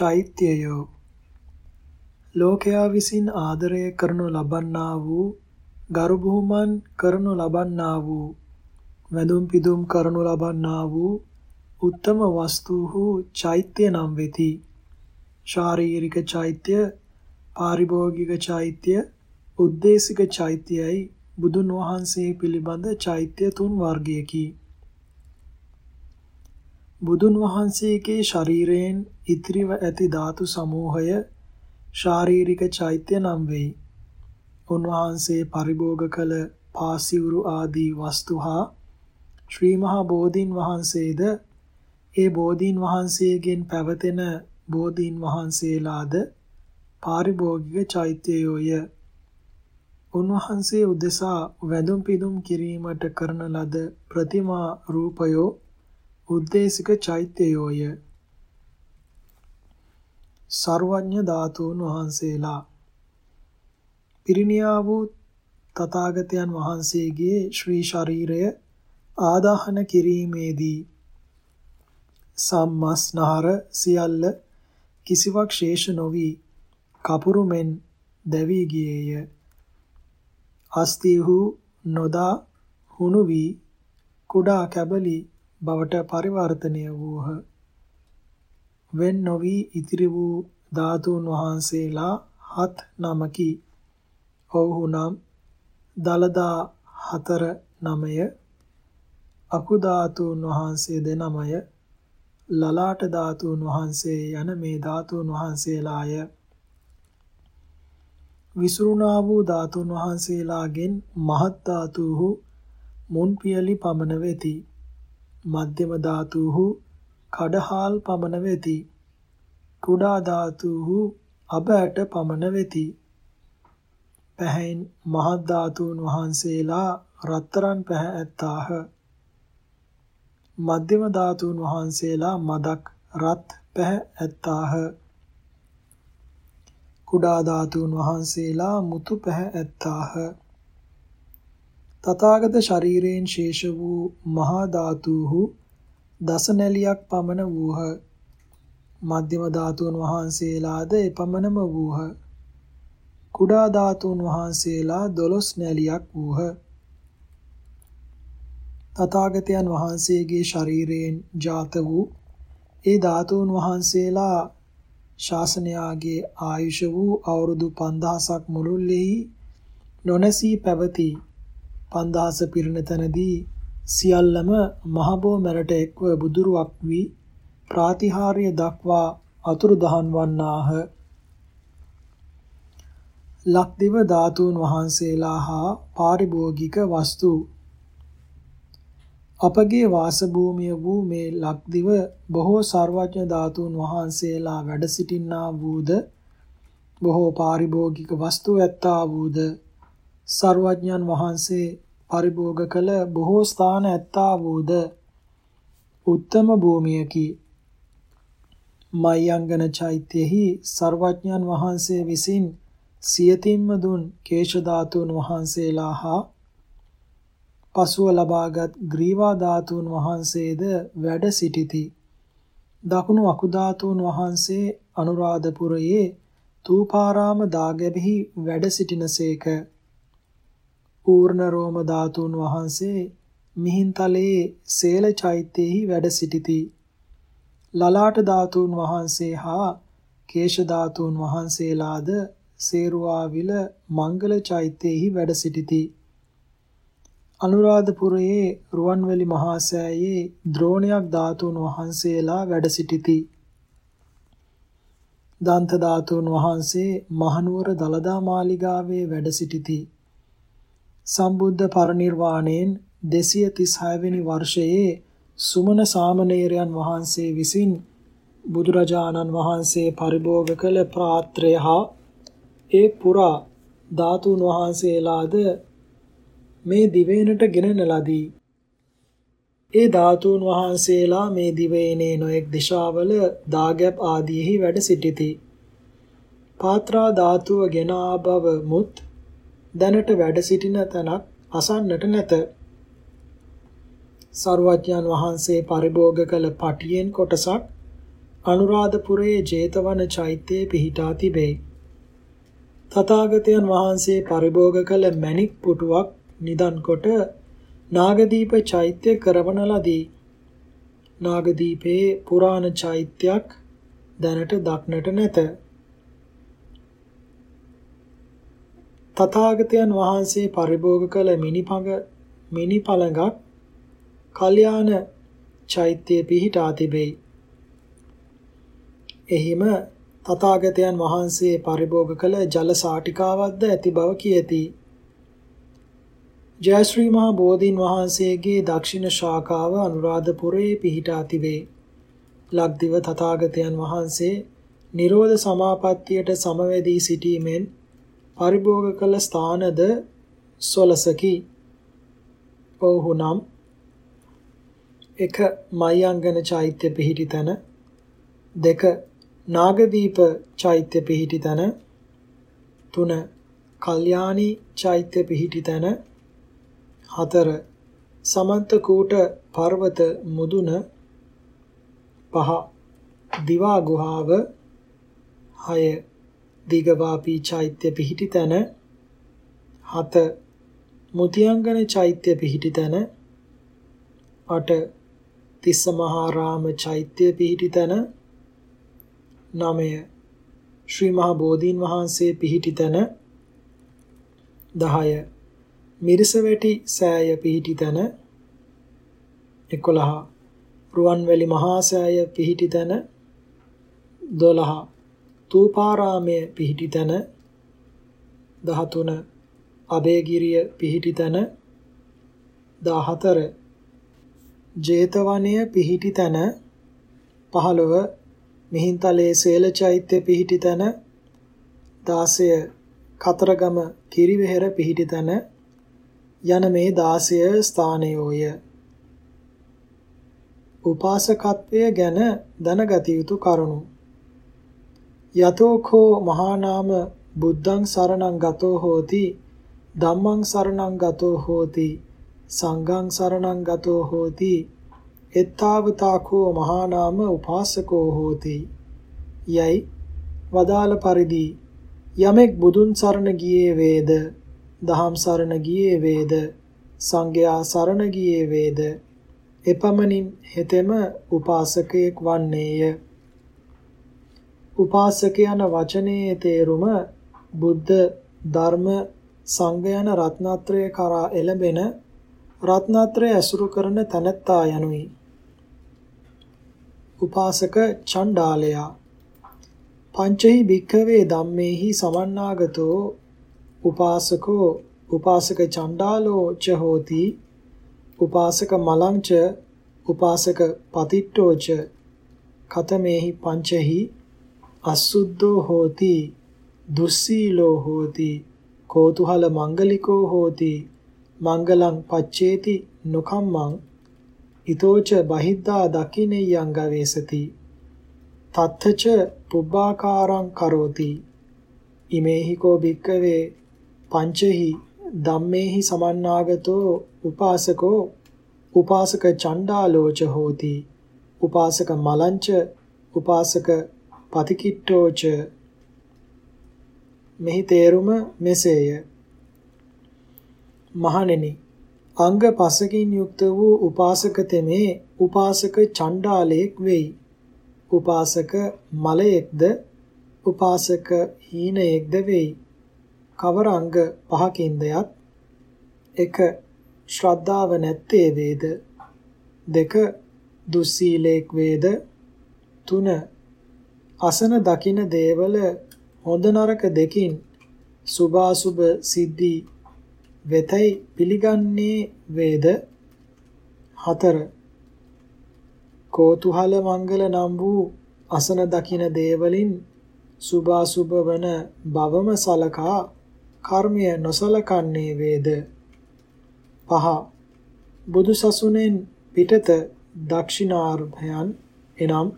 චෛත්‍යයෝ ලෝකයා විසින් ආදරය කරනු ලබන්නා වූ ගරු බුහුමන් කරනු ලබන්නා වූ වැඳුම් පිදුම් කරනු ලබන්නා වූ උත්තම වස්තුහු චෛත්‍ය නම් වෙති. ශාරීරික චෛත්‍ය, පාරිභෝගික චෛත්‍ය, උද්දේශික චෛත්‍යයි බුදුන් වහන්සේ පිළිබඳ චෛත්‍ය තුන් වර්ගයකි. බුදුන් වහන්සේගේ ශරීරයෙන් ඉතිරිව ඇති ධාතු සමූහය ශාරීරික චෛත්‍ය නම් වෙයි. උන්වහන්සේ පරිභෝග කළ පාසිවුරු ආදී වස්තු හා ශ්‍රී මහා බෝධීන් වහන්සේද ඒ බෝධීන් වහන්සේගෙන් පැවතෙන බෝධීන් වහන්සේලාද පාරිභෝගික චෛත්‍යයෝය. උන්වහන්සේ උදෙසා වැඳුම් පිදුම් කිරීමට කරන ලද ප්‍රතිමා රූපයෝ උද්දේශික චෛත්‍යයෝය. සර්වඥ ධාතුන් වහන්සේලා පිරිනියා වූ තථාගතයන් වහන්සේගේ ශ්‍රී ශරීරය ආදාහන කිරීමේදී සම්මස්නහර සියල්ල කිසිවක් ශේෂ නොවි කපුරු මෙන් දැවි ගියේය අස්තිහු නොදා හුණු වී කුඩා කැබලි බවට පරිවර්තනය වූහ. වෙන් නොවි ඉතිරි වූ ධාතුන් වහන්සේලා හත් නමකි. ඔව්හු නම් දලදා හතර නමය අකු ධාතුන් වහන්සේ දෙනමය ලලාට ධාතුන් වහන්සේ යන මේ ධාතුන් වහන්සේලාය. විසුරුණා වූ ධාතුන් වහන්සේලාගෙන් මහත් ධාතුහු මුන් පියලි පමණ වෙති. මධ්‍යම ධාතුහු කඩහාල් පමණ වෙති කුඩා ධාතුහු අබ ඇට පමණ වෙති පැහැයින් මහත් ධාතුන් වහන්සේලා රත්තරන් පැහැ ඇත්තාහ මධ්‍යම ධාතුන් වහන්සේලා මදක් රත් පැහැ ඇත්තාහ. කුඩා ධාතුන් වහන්සේලා මුතු පැහැ ඇත්තාහ. තථාගත ශරීරයෙන් ශේෂ වූ මහා ධාතුහු දස නැලියක් පමණ වූහ. මධ්‍යම ධාතුන් වහන්සේලාද එපමණම වූහ. කුඩා ධාතුන් වහන්සේලා 12 නැලියක් වූහ. තථාගතයන් වහන්සේගේ ශරීරයෙන් ජාත වූ ඒ ධාතුන් වහන්සේලා ශාසනයාගේ ආයුෂ වූ අවුරුදු 5000ක් මුළුල්ලෙහි නොනැසී පැවති 5000 පිරින තැනදී සියල්ලම මහබෝ මැරට එක්ව බුදුරුවක් වී ප්‍රාතිහාර්ය දක්වා අතුරුදහන් වන්නාහ. ලක්දිව ධාතුන් වහන්සේලා හා පාරිභෝගික වස්තු අපගේ වාසභූමිය වූ මේ ලක්දිව බොහෝ සර්වඥ ධාතුන් වහන්සේලා වැඩ සිටින්නා වූද? බොහෝ පාරිභෝගික වස්තු ඇත්තා වූද? සර්වඥන් වහන්සේ පරිභෝග කළ බොහෝ ස්ථාන ඇත්තා වූද උත්තම භූමියකි මයංගන චෛත්‍යෙහි සර්වඥන් වහන්සේ විසින් සියතින්ම දුන් කේශ ධාතුන් වහන්සේලා හා පසුව ලබාගත් ග්‍රීවා ධාතුන් වහන්සේද වැඩ සිටිති. දකුණු අකුධාතුන් වහන්සේ අනුරාධපුරයේ තූපාරාම දාගැබෙහි වැඩ සිටිනසේක. ඌර්ණ රෝම ධාතුන් වහන්සේ මිහින්තලයේ සේල චෛත්‍යයෙහි වැඩ සිටිති. ලලාට ධාතුන් වහන්සේ හා කේශ ධාතුන් වහන්සේලාද සේරුවාවිල මංගල චෛත්‍යයෙහි වැඩ සිටිති. අනුරාධපුරයේ රුවන්වැලි මහා සෑයේ ද්‍රෝණයක් ධාතුන් වහන්සේලා වැඩ සිටිති. දන්ත ධාතුන් වහන්සේ මහනුවර දලදා මාලිගාවේ වැඩ සිටිති. සම්බුද්ධ පරිනිර්වාණයෙන් 236 වෙනි වර්ෂයේ සුමන සාමණේරයන් වහන්සේ විසින් බුදුරජාණන් වහන්සේ පරිභෝග කළ ප්‍රාත්‍රය හා ඒ පුරා ධාතුන් වහන්සේලාද මේ දිවයිනට ගෙනෙන ලදී. ඒ ධාතුන් වහන්සේලා මේ දිවයිනේ නොඑක් දිශාවල දාගැබ් ආදීෙහි වැඩ සිටිති. පාත්‍රා ධාතුව ගෙන ආබව මුත් දැනට වැඩ සිටින තැනක් අසන්නට නැත. සර්වඥන් වහන්සේ පරිභෝග කළ පටියෙන් කොටසක් අනුරාධපුරයේ 제තවන චෛත්‍යයේ පිහිටා තිබේ. තථාගතයන් වහන්සේ පරිභෝග කළ මණික් පුටුවක් නිදන් කොට නාගදීප චෛත්‍ය කරවන ලදී. නාගදීපේ පුරාණ චෛත්‍යයක් දැනට දක්නට නැත. තථාගතයන් වහන්සේ පරිභෝග කළ මිනිපඟ මිනිපළඟක් කල්යාණ චෛත්‍යයේ පිහිටා තිබේ. එහිම තථාගතයන් වහන්සේ පරිභෝග කළ ජල සාටිකාවක්ද ඇති බව කියති. ජයශ්‍රී මහා බෝධීන් වහන්සේගේ දක්ෂිණ ශාඛාව අනුරාධපුරයේ පිහිටා තිබේ. ලක්දිව තථාගතයන් වහන්සේ නිරෝධ සමාපත්තියට සමවැදී සිටීමෙන් පරිභෝග කළ ස්ථානද සොලසකි. ඔහු නම් එක මයංගන චෛත්‍ය පිහිටි තැන දෙක නාගදීප චෛත්‍ය පිහිටි තැන තුන කල්යාණී චෛත්‍ය පිහිටි තැන හතර සමන්ත කූට පර්වත මුදුන පහ දිවා ගුහාව හය දිගවාපී චෛත්‍ය පිහිටි තැන හත මුතියංගන චෛත්‍ය පිහිටි තැන අට තිස්ස මහා රාම චෛත්‍ය පිහිටි තැන 9 ශ්‍රී මහා බෝධීන් වහන්සේ පිහිටි තැන 10 මිරිසවැටි සෑය පිහිටි තැන 11 රුවන්වැලි මහා සෑය පිහිටි තැන 12 තූපාරාමයේ පිහිටි තැන 13 අබේගිරිය පිහිටි තැන 14 ජේතවනය පිහිටි තැන 15 මිහින්තලේ සේල චෛත්‍ය පිහිටි තැන 16 කතරගම කිරිවෙහෙර පිහිටි තැන යන මේ 16 ස්ථානයෝය. උපාසකත්වය ගැන දැනගත යුතු කරුණු. යතෝඛෝ මහා නාම බුද්ධං සරණං ගතෝ හෝති ධම්මං සරණං ගතෝ හෝති සංඝං සරණං ගතෝ හෝති එත්තාවතාකෝ මහා නාම උපාසකෝ හෝති. යයි වදාළ පරිදි යමෙක් බුදුන් සරණ ගියේ වේද දහම් සරණ ගියේ වේද සංඝයා සරණ ගියේ වේද එපමණින් හෙතෙම උපාසකයෙක් වන්නේය. උපාසක යන වචනේ තේරුම බුද්ධ ධර්ම සංඝ යන රත්නත්‍රය කරා එළඹෙන රත්නත්‍රය ඇසුරු කරන තැනැත්තා යනුයි. උපාසක චණ්ඩාලයා පංචහි භික්ඛවේ ධම්මේහි සමන්නාගතෝ උපාසකෝ උපාසක චණ්ඩාලෝ ච හෝති උපාසක මලංච උපාසක පතිට්ඨෝ ච කතමේහි පංචහි අසුද්ධෝ හෝති දුස්සීලෝ හෝති කෝතුහල මංගලිකෝ හෝති මංගලං පච්චේති නොකම්මං ඊතෝච බහිද්දා දකිනෙයං ගවේසති තත්තච පුබ්බාකාරං කරෝති ඉමේහි කෝ භික්කවේ පංචහි ධම්මේහි සමන්නාගතෝ උපාසකෝ උපාසක චණ්ඩාලෝච හෝති උපාසක මලංච උපාසක පතිකිට්ඨෝච. මෙහි තේරුම මෙසේය. මහණෙනි අංග පසකින් යුක්ත වූ උපාසක තෙමේ උපාසක චණ්ඩාලයෙක් වෙයි. උපාසක මලයෙක්ද? උපාසක හීනයෙක්ද වෙයි. කවර අංග පහකින්ද යත්? එක ශ්‍රද්ධාව නැත්තේ වේද? දෙක දුස්සීලේක් වේද? තුන අසන දකින දේවල හොඳ නරක දෙකින් සුභාසුභ සිද්ධි වෙතයි පිළිගන්නේ වේද? හතර. කෝතුහල මංගල නම් වූ අසන දකින දේවලින් සුභාසුභ වන බවම සලකා කර්මය නොසලකන්නේ වේද? පහ. බුදු සසුනෙන් පිටත දක්ෂිනාර්භයන් එනම්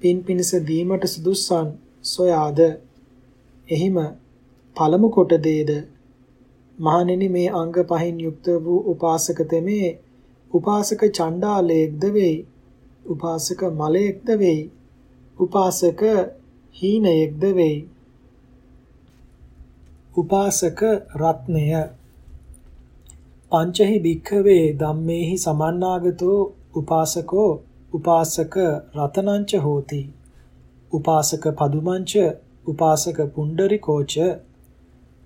පින් පිනිස දීමට සුදුස්සන් සොයාද එහිම පළමු කොට දේද මහණෙනි මේ අංග පහින් යුක්ත වූ උපාසක තෙමේ උපාසක චණ්ඩාලයෙක්ද වෙයි උපාසක මලයෙක්ද වෙයි උපාසක හීනයෙක්ද වෙයි. උපාසක රත්නය පංචහි භික්ඛවේ ධම්මේහි සමන්නාගතෝ උපාසකෝ උපාසක රතනංච හෝති. උපාසක පදුමංච උපාසක පුණ්ඩරිකෝච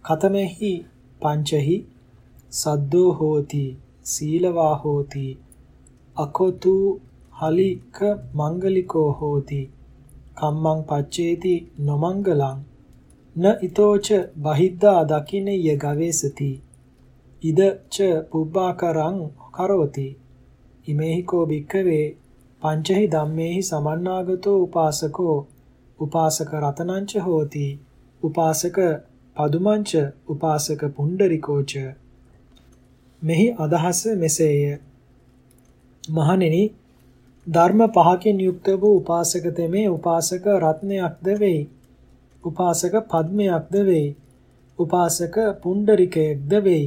කතමෙහි පංචහි සද්දෝ හෝති සීලවා හෝති අකොතු හලික මංගලිකෝ හෝති කම්මං පච්චේති නොමංගලං න ඊතෝච බහිද්දා දකින්නය ගවේසති ඉද ච පුබ්බාකරං කරෝති ඉමේහිකෝ භික්ඛවේ පංචහි ධම්මේහි සමන්නාගතෝ උපාසකෝ උපාසක රතනංච හෝති උපාසක පදුමංච උපාසක පුණ්ඩරිකෝච මෙහි අදහස මෙසේය. මහණෙනි ධර්ම පහකින් යුක්ත වූ උපාසක තෙමේ උපාසක රත්නයක්ද වෙයි. උපාසක පද්මයක්ද වෙයි. උපාසක පුණ්ඩරිකයෙක්ද වෙයි.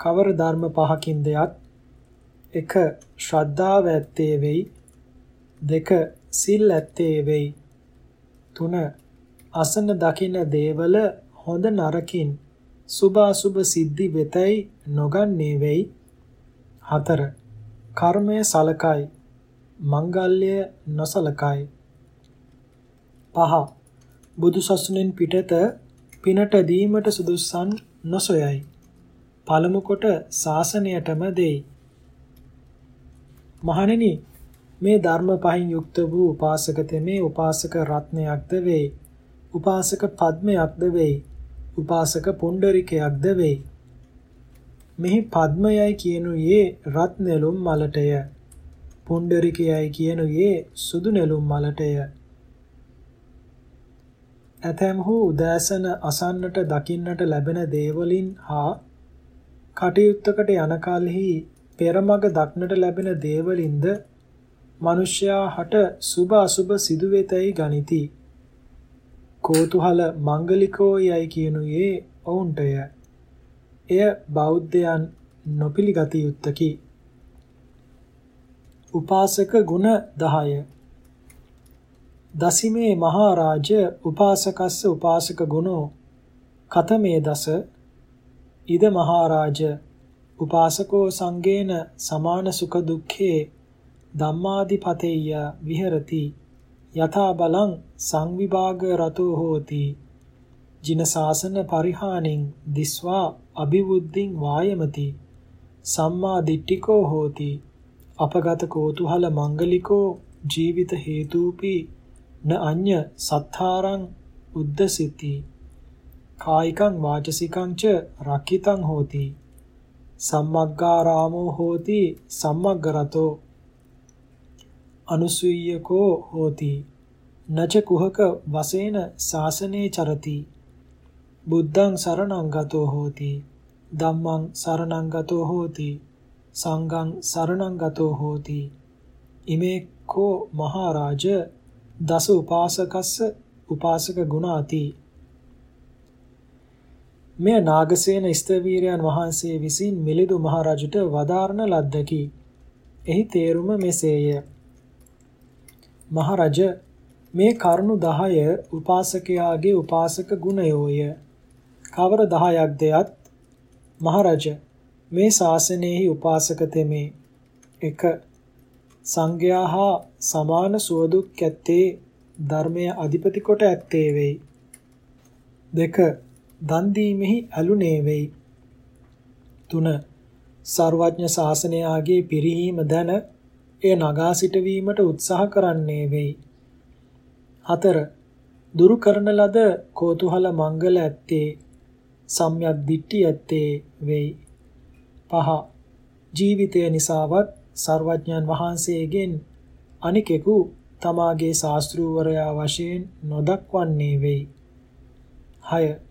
කවර ධර්ම පහකින්ද යත් 1. ශ්‍රද්ධාව ඇත්තේ වෙයි 2. සිල් ඇත්තේ වෙයි 3. අසන දකින දේවල හොඳ නරකින් සුභාසුභ සිද්ධි වෙතයි නොගන්නේ වෙයි 4. කර්මය සලකයි මංගල්‍ය නොසලකයි 5. බුදු සසුනෙන් පිටත පිනට දීමට සුදුස්සන් නොසොයයි පළමු කොට සාසනයටම දෙයි මහණෙනි මේ ධර්ම පහින් යුක්ත වූ උපාසක තෙමේ උපාසක රත්නයක්ද වේ. උපාසක පද්මයක්ද වේ. උපාසක පුණ්ඩරිකයක්ද වේ. මෙහි පද්මයයි කියනුයේ රත් නෙළුම් මලටය. පුණ්ඩරිකයයි කියනුයේ සුදු නෙළුම් මලටය. ඇතැම්හු උදෑසන අසන්නට දකින්නට ලැබෙන දේවලින් හා කටයුත්තකට යන කලෙහි පෙරමග දක්නට ලැබෙන දේවලින්ද මිනිසයා හට සුභ අසුභ සිදුවෙතයි ගනිති. කෝතුහල මංගලිකෝ යයි කියනුයේ ඔවුන්ටය. එය බෞද්ධයන් නොපිළිගත යුත්තකි. උපාසක ගුණ 10 දසිමේ මහරජ උපාසකස්ස උපාසක ගුණෝ කතමේ දස ඉද මහරජ උපාසකෝ සංගේන සමාන සුඛ දුක්ඛේ ධම්මාදිපතේය විහෙරති යථා බලං සංවිභාග රතෝ හෝති ජින සාසන පරිහානින් දිස්වා අභිවුද්ධින් වායමති සම්මා දිට්ඨිකෝ හෝති අපගත කෝතුහල මංගලිකෝ ජීවිත හේතුපි න අඤ්ඤ සත්තාරං උද්දසිති කායිකං වාචසිකං ච රක්කිතං හෝති සම්මග්ගාරාමෝ හෝති සම්මග්ගරතෝ අනුසුය්‍යකෝ හෝති. නච කුහක වසේන ශාසනේ චරති. බුද්ධං සරණං ගතෝ හෝති. ධම්මං සරණං ගතෝ හෝති. සංඝං සරණං ගතෝ හෝති. ඉමේ කෝ මහරජ දස උපාසකස්ස උපාසක ගුණාති. මෙය නාගසේන ස්තවීරයන් වහන්සේ විසින් මිලිඳු මහරජුට වදාරන ලද්දකි. එහි තේරුම මෙසේය. මහරජ මේ කරුණු 10 උපාසකයාගේ උපාසක ගුණයෝය. කවර 10ක් දෙයත් මහරජ මේ ශාසනයෙහි උපාසක තෙමේ 1 සංඝයා හා සමාන සුවදුක් ඇත්තේ ධර්මය අධිපති කොට ඇත්තේ වෙයි. 2 දන් දීමෙහි ඇලුනේ වෙයි. 3. සර්වඥ ශාසනයාගේ පිරිහීම දැන එය නගා සිටවීමට උත්සාහ කරන්නේ වෙයි. 4. දුරු කරන ලද කෝතුහල මංගල ඇත්තේ සම්‍යක් දිට්ඨි ඇත්තේ වෙයි. 5. ජීවිතය නිසාවත් සර්වඥයන් වහන්සේගෙන් අනිකෙකු තමාගේ ශාස්ත්‍රූවරයා වශයෙන් නොදක්වන්නේ වෙයි. 6.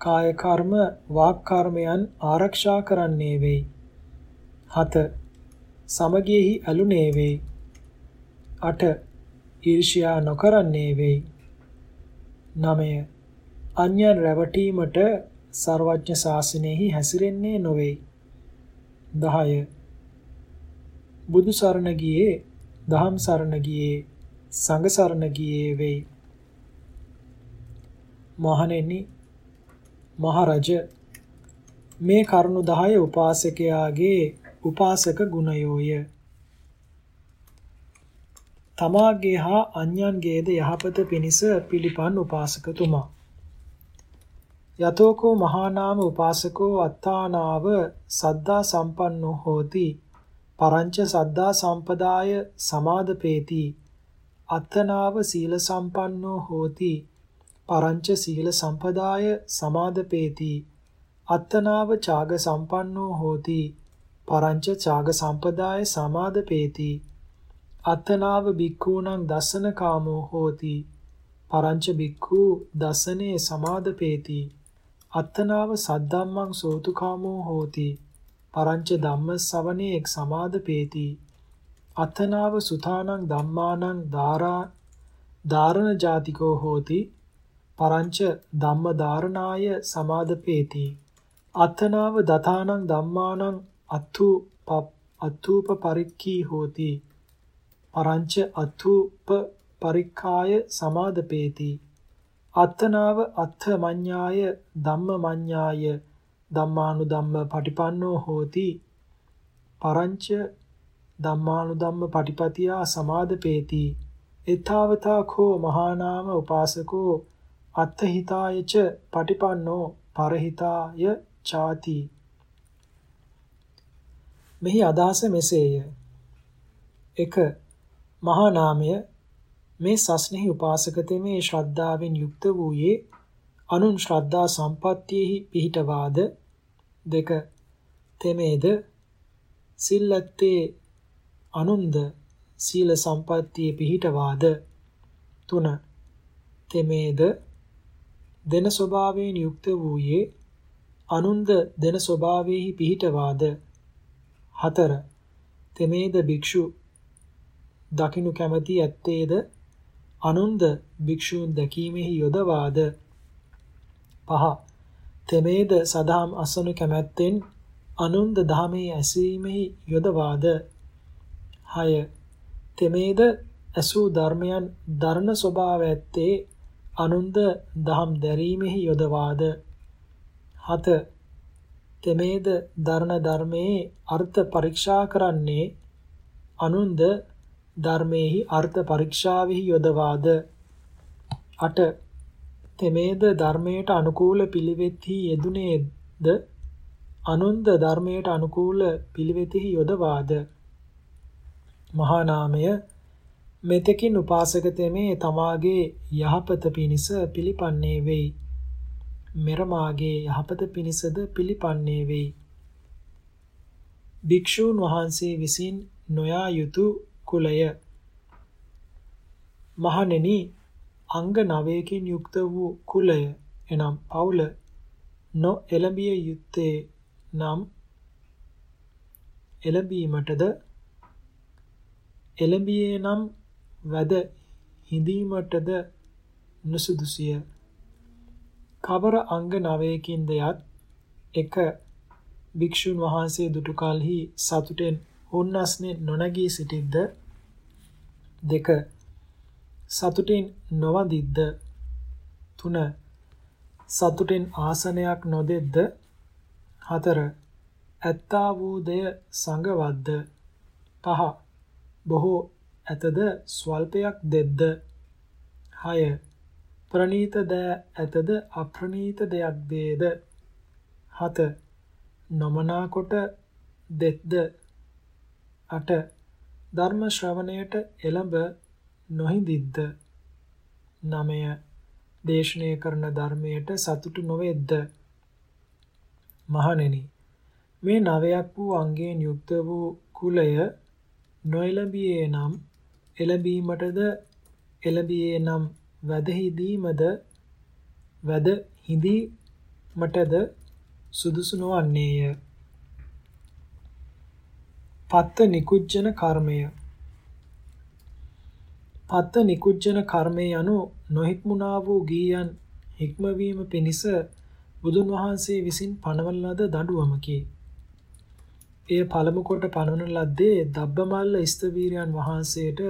කාය කර්ම වාක් කර්මයන් ආරක්ෂා කරන්නේ වෙයි. 7. සමගියෙහි ඇලුනේ වෙයි. 8. ඊර්ෂ්‍යා නොකරන්නේ වෙයි. 9. අන්‍යයන් රැවටීමට සර්වඥ ශාසනයෙහි හැසිරෙන්නේ නොවේ. 10. බුදු සරණ ගියේ දහම් සරණ ගියේ සංඝසරණ ගියේ වෙයි. මහණෙනි මහරජ මේ කරුණු 10 උපාසකයාගේ උපාසක ගුණයෝය. තමාගේ හා අන්‍යන්ගේද යහපත පිණිස පිළිපන් උපාසකතුමා. යතෝකෝ මහානාම උපාසකෝ අත්තානාව සද්දා සම්පන්නෝ හෝති පරංච සද්දා සම්පදාය සමාදපේති අත්තනාව සීල සම්පන්නෝ හෝති පරංච සීල සම්පදාය සමාදපේති. අත්තනාව ඡාග සම්පන්නෝ හෝති. පරංච ඡාග සම්පදාය සමාදපේති. අත්තනාව බික්ඛූණං දස්සන කාමෝ හෝති. පරංච බික්ඛු දසනේ සමාදපේති. අත්තනාව සද්දම්මං සෝතුකාමෝ හෝති. පරංච ධම්ම ශ්‍රවණේ එක් සමාදපේති. අත්තනාව සුතානං ධම්මානං ධාරා ධාරණ ජාතිකෝ හෝති. පරංච ධම්ම ධාරණාය සමාදපේති. අත්තනාව දතානං ධම්මානං අත්තු අත්තුප පරික්ඛී හෝති. පරංච අත්තුප පරික්ඛාය සමාදපේති. අත්තනාව අත්ථ මඤ්ඤාය ධම්ම මඤ්ඤාය ධම්මානුධම්ම පටිපන්නෝ හෝති. පරංච ධම්මානුධම්ම පටිපතියා සමාදපේති. එතාවතා කෝ මහානාම උපාසකෝ අත්ථහිතායච පටිපන්නෝ පරහිතාය ചാති මෙහි අදහස මෙසේය. 1 මහා නාමය මේ සස්නෙහි උපාසක තෙමේ ශ්‍රද්ධාවෙන් යුක්ත වූයේ අනුන් ශ්‍රද්ධා සම්පත්තියෙහි පිහිටවාද? දෙක තෙමේද? සිල්ලත්තේ අනුන්ද සීල සම්පත්තියේ පිහිටවාද? තුන තෙමේද? දෙන ස්වභාවයෙන් යුක්ත වූයේ අනුන්ද දෙන ස්වභාවයෙහි පිහිටවාද? හතර. තෙමේද භික්ෂු දකිනු කැමැති ඇත්තේද? අනුන්ද භික්ෂූන් දැකීමෙහි යොදවාද? පහ. තෙමේද සදාම් අසනු කැමැත්තෙන් අනුන්ද දහමේ ඇසීමෙහි යොදවාද? හය. තෙමේද ඇසූ ධර්මයන් දරණ ස්වභාව ඇත්තේ අනුන්ද දහම් දැරීමෙහි යොදවාද? හත. තෙමේද දරණ ධර්මයේ අර්ථ පරීක්ෂා කරන්නේ අනුන්ද ධර්මයේහි අර්ථ පරීක්ෂාවෙහි යොදවාද? 8 තෙමේද ධර්මයට අනුකූල පිළිවෙත්හි යෙදුනේද? අනුන්ද ධර්මයට අනුකූල පිළිවෙතෙහි යොදවාද? මහා නාමය මෙතෙකින් උපාසක තෙමේ තමාගේ යහපත පිණිස පිළිපන්නේ වෙයි. මෙර මාගේ යහපත පිණිසද පිළිපන්නේ වෙයි. භික්ෂූන් වහන්සේ විසින් නොයා යුතු කුලය. මහණෙනි අංග 9කින් යුක්ත වූ කුලය එනම් පවුල නො එළඹිය යුත්තේ නම් එළඹීමටද? එළඹියේ නම් වැද හිඳීමටද නුසුදුසිය. කවර අංග 9කින්ද යත් එක භික්ෂුන් වහන්සේ දුටු කලෙහි සතුටෙන් හුන්නස්නේ නොනගී සිටිද්ද? දෙක. සතුටින් නොවඳිද්ද? තුන. සතුටින් ආසනයක් නොදෙද්ද? හතර. ඇත්තා වූ දෙය සංගවද්ද පහ. බොහෝ ඇතද ස්වල්පයක් දෙද්ද? හය. ප්‍රනීත දෑ ඇතද අප්‍රනීත දෙයක් දේද? හත. නොමනා කොට දෙද්ද? අට. ධර්ම ශ්‍රවණයට එළඹ නොහිඳිද්ද? නමය දේශනය කරන ධර්මයට සතුටු නොවෙද්ද? මහණෙනි මේ නවයක් වූ අංගයෙන් යුක්ත වූ කුලය නොඑළඹියේ නම් එළඹීමටද එළඹියේ නම් වැදහිදීමද වැද හිඳීමටද සුදුසු නොවන්නේය පත්ත නිකුජ්ජන කර්මය පත්ත නිකුජ්ජන කර්මය යනු නොහික්මුණා වූ ගීයන් හික්මවීම පිණිස බුදුන් වහන්සේ විසින් පනවන ලද දඬුවමකි. එය පළමු කොට පනවන ලද්දේ දබ්බමල්ල ස්තවීරයන් වහන්සේට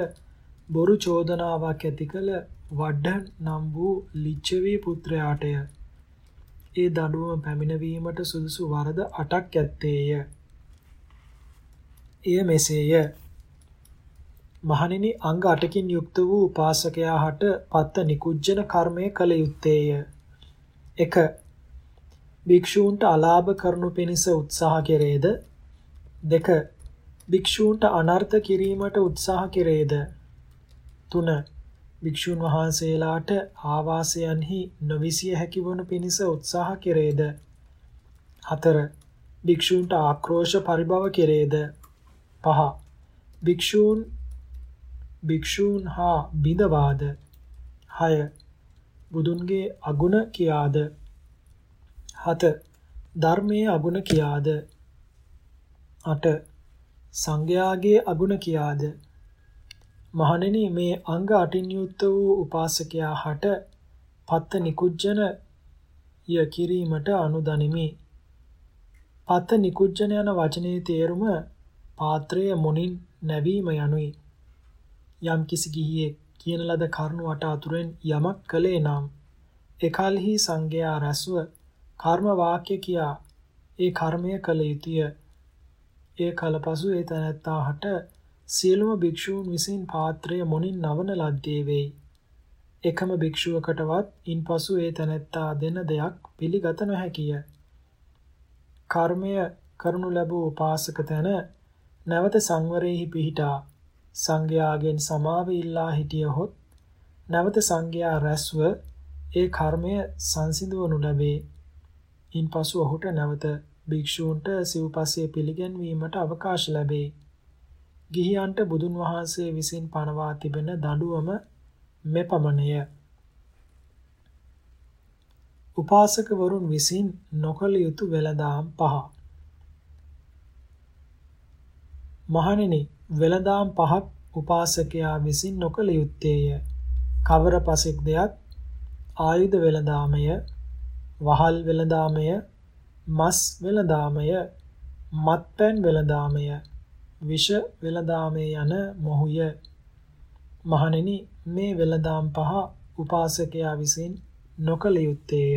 බොරු චෝදනාවක් ඇති කළ වඩ්ඩ නම් වූ ලිච්ඡවී පුත්‍රයාටය. ඒ දඬුවම පැමිණවීමට සුදුසු වරද 8ක් ඇත්තේය. එය මෙසේය. මහණෙනි අංග 8කින් යුක්ත වූ උපාසකයා හට පත්ත නිකුජ්ජන කර්මය කළ යුත්තේය. 1. භික්ෂූන්ට අලාභ කරනු පිණිස උත්සාහ කෙරේද 2. භික්ෂූන්ට අනර්ථ කිරීමට උත්සාහ කෙරේද 3. භික්ෂුන් වහන්සේලාට ආවාසයන්හි නොවිසිය හැකි වනු පිණිස උත්සාහ කෙරේද 4. භික්ෂූන්ට ආක්‍රෝෂ පරිභව කෙරේද 5. භික්ෂූන් භික්ෂූන් හා බිඳවාද 6. බුදුන්ගේ අගුණ කියාද 7. ධර්මයේ අගුණ කියාද 8. සංඝයාගේ අගුණ කියාද මහණෙනි මේ අංග අටින් යුක්ත වූ උපාසකයා හට පත්ත නිකුජ්ජන ය කිරීමට අනුදනිමි. පත්ත නිකුජ්ජන යන වචනේ තේරුම පාත්‍රය මොනින් නැවීම යනුයි. යම් කිසි ගිහියෙක් කියන ලද කරුණු වට අතුරෙන් යමක් කළේ නම් එකල්හි සංඝයා රැස්ව කර්ම වාක්‍ය කියා ඒ කර්මය කළ යුතුය. ඒ කලපසු ඒ තැනැත්තාහට සියලුම භික්ෂූන් විසින් පාත්‍රය මොනින් නවන ලද්දේ වෙයි. එකම භික්ෂුවකටවත් ඉන්පසු ඒ තැනැත්තා දෙන දෙයක් පිළිගත නොහැකිය. කර්මය කරනු ලැබූ උපාසක තැන නැවත සංවරයෙහි පිහිටා සංඝයාගෙන් සමාව ඉල්ලා හිටියහොත් නැවත සංඝයා රැස්ව ඒ කර්මය සංසිඳවනු ලැබේ. ඉන්පසු ඔහුට නැවත භික්ෂූන්ට සිව්පස්සේ පිළිගැන්වීමට අවකාශ ලැබේ. ගිහියන්ට බුදුන් වහන්සේ විසින් පනවා තිබෙන දඬුවම මෙපමණය. උපාසකවරුන් විසින් නොකළ යුතු වෙළඳාම් පහ. මහණෙනි, වෙළඳාම් පහක් උපාසකයා විසින් නොකළ යුත්තේය. කවර පසෙක් දෙයක් ආයුධ වෙළඳාමය, වහල් වෙළඳාමය, මස් වෙළඳාමය, මත්පැන් වෙළඳාමය, විෂ වෙළඳාමය යන මොහුය. මහණෙනි මේ වෙළඳාම් පහ උපාසකයා විසින් නොකළ යුත්තේය.